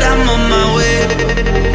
I'm on my way.